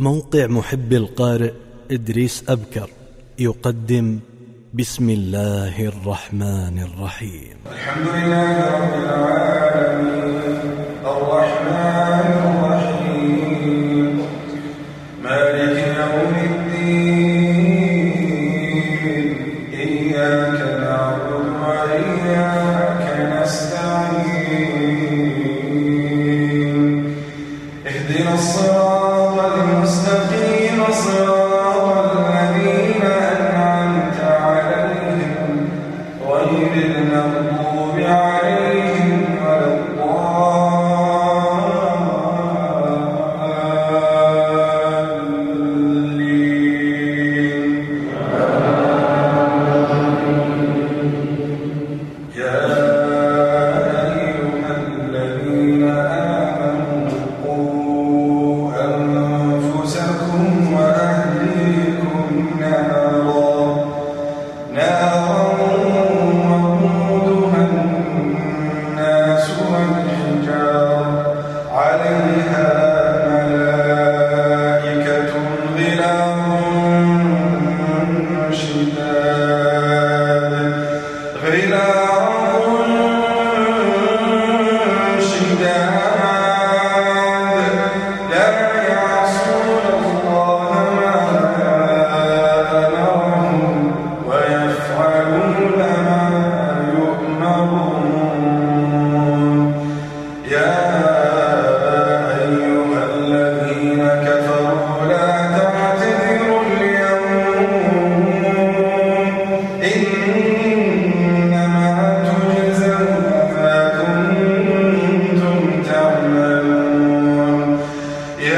موقع محب القارئ إدريس أبكر يقدم بسم الله الرحمن الرحيم. الحمد لله رب العالمين الرحمن الرحيم مالك يوم الدين إياك نعبد وإياك نستعين اهدنا الصلاة Yeah.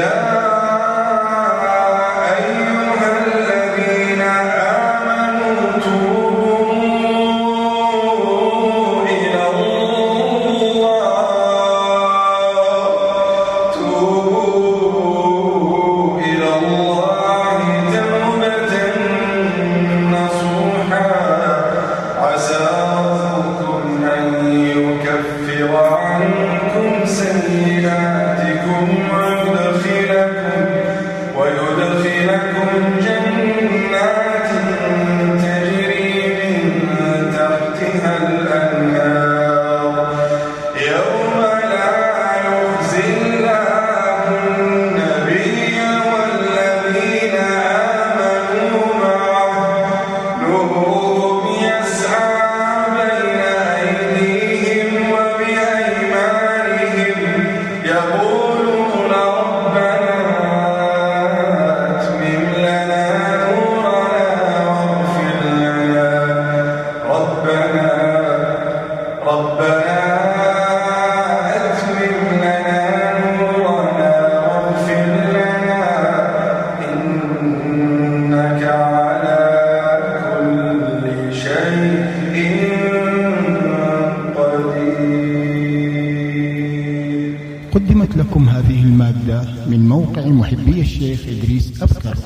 yeah. قدمت لكم هذه المادة من موقع محبي الشيخ إدريس أبكر.